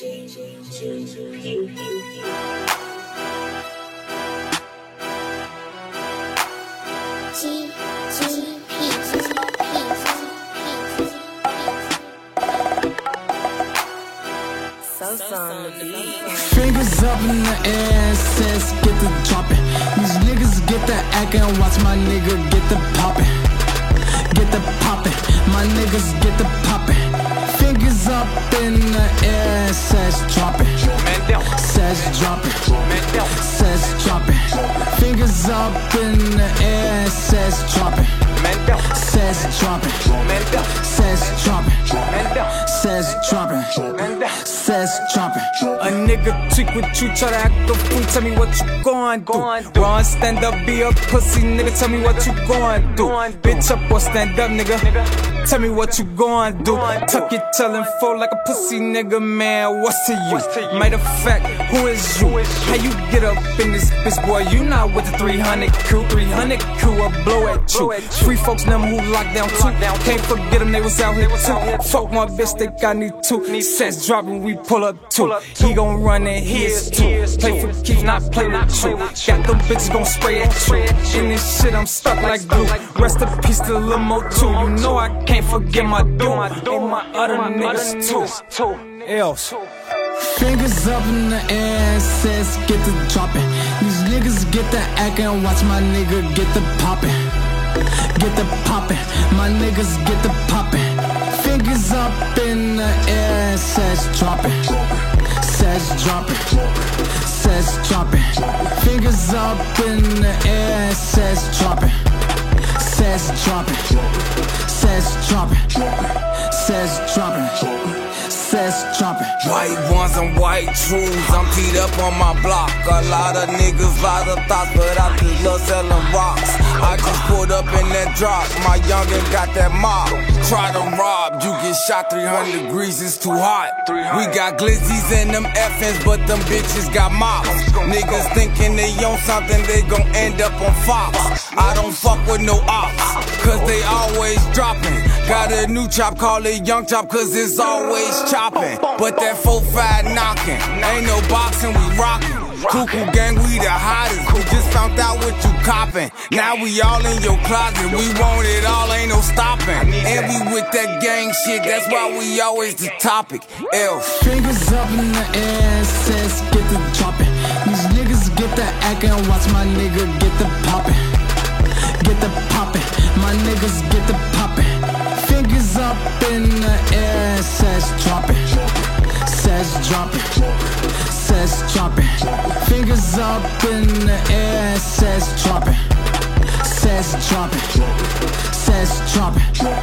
Fingers up in the air, says get the dropping. These niggas get the acting, watch my nigga get the popping. Get the popping, my niggas get the popping. Up in the air, dropping. Says. Fingers up in Says dropping. Says dropping. A nigga tweak with you, try to act a fool. Tell me what you going do. Run, stand up, be a pussy, nigga. Tell me what you going do. Bitch up or stand up, nigga. Tell me what you going do. Tuck your tail and fold like a pussy, nigga. Man, what's to you? Matter of fact, who is you? How you get up in this bitch, boy? You not with the 300 crew. 300 crew will blow at you. Free folks, them who locked down too. Can't forget them, they was out here too. Fuck my bitch, think I need two. Sets dropping, we pull up too. He gon' run and his too. Play for keeps, not play with you. Got them bitches gon' spray at you. In this shit, I'm stuck like glue. Rest in peace to Lil Mo too. You know I can't forget my doom. And my other niggas too. Else. Fingers up in the air, says get the dropping. These niggas get the acting, watch my nigga get the popping. Get the popping, my niggas get the popping. Fingers up in the air, says dropping. Says dropping. Says dropping. Fingers up in the air, says dropping. Says dropping. Says dropping. Says dropping. Says dropping. White ones and white truths. I'm teed up on my block. A lot of niggas, lot of thoughts, but I just love selling rocks. I just pulled up in that drop. My youngin' got that mob. Try to rob, you get shot 300 degrees, it's too hot. We got glizzies and them effins, but them bitches got mops. Niggas thinking they own something, they gon' end up on Fox. I don't fuck with no ops, cause they always dropping. Got a new chop, call it young chop, cause it's always chopping. But that 4-5 knocking, ain't no boxing, we rockin'. Cuckoo gang, we the hottest. We just found out what you copping. Now we all in your closet. We want it all, ain't no stopping. And we with that gang shit, that's why we always the topic. Else. Fingers up in the air, says get the dropping. These niggas get the acting, watch my nigga get the popping. Get the popping, my niggas get the popping. In the air, says dropping. Says dropping. Says dropping. Fingers up in the air, says. Says dropping. Says dropping. Says dropping.